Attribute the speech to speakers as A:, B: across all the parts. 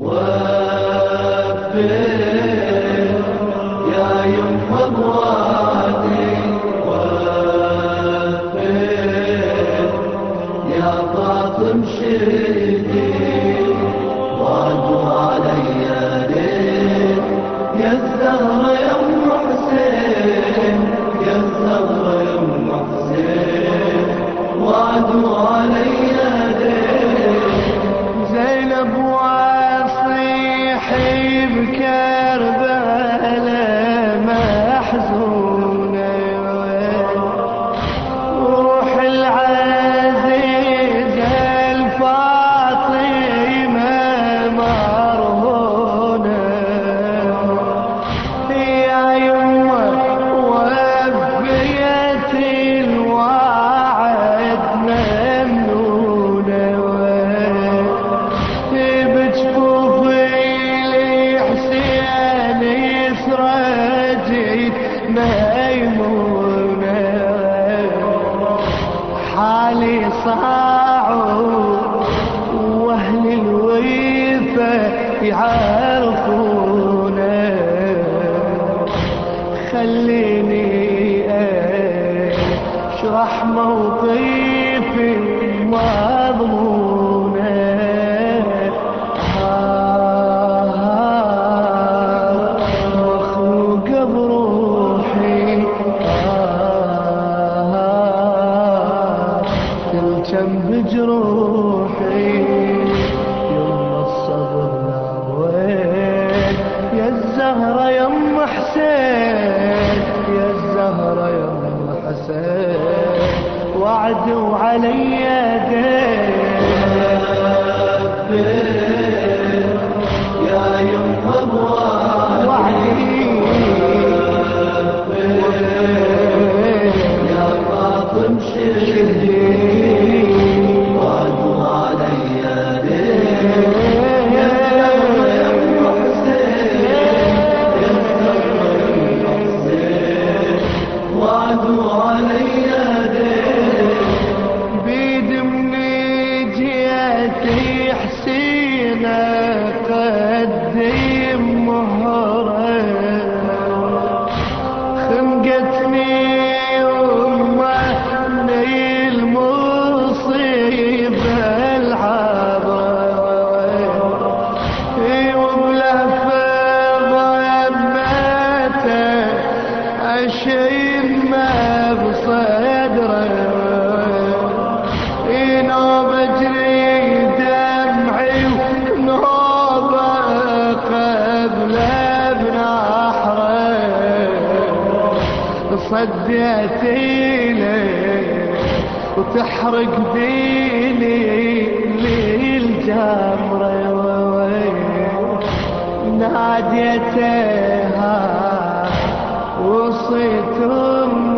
A: وابن صاعوا وأهل الويفة يعرفونا خليني أشرح موقع حسين يا الزهرة يا أم حسين وعدوا علي دين. بيد من جيتي حسينة قدم مهرة خنقتني أمه ليل مصيبة العبرة وبلفة ضمته أشيل صدره. نوب اجري دمعي ونوبه قبل بنحره صديت إليه وتحرق ديني للجمره ناديتها وصيت أمي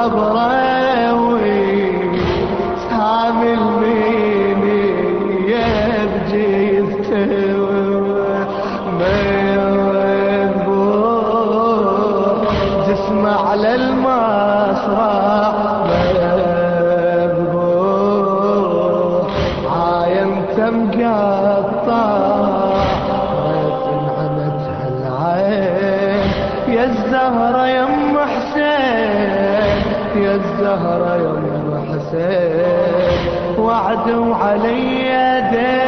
A: عالغبره وسام الميني بجيفته مذبوح جسمه على المسرح. الزهرة يا حسين وعدوا علي دين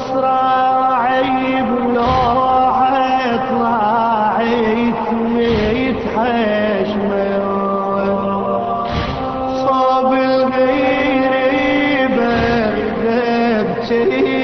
A: للمصراعي بلوعة طلعت ميت حشمة بغدبتي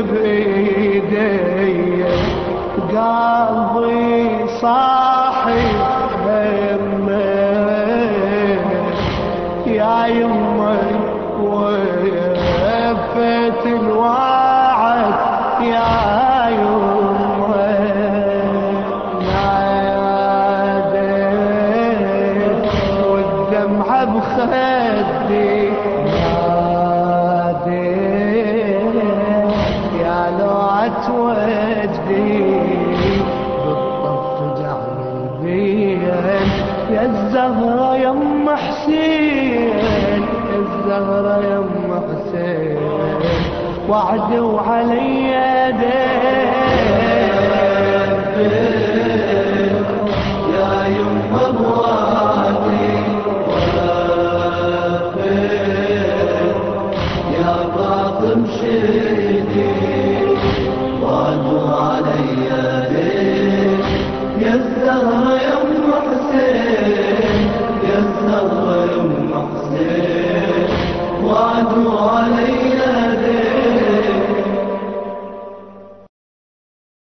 A: بايدي قلبي صاحي همه يا يمي وفت الوعد يا وجدي بالطف جعل بين يا الزهرة يا أم حسين يا الزهرة يا أم حسين. وعدوا علي دين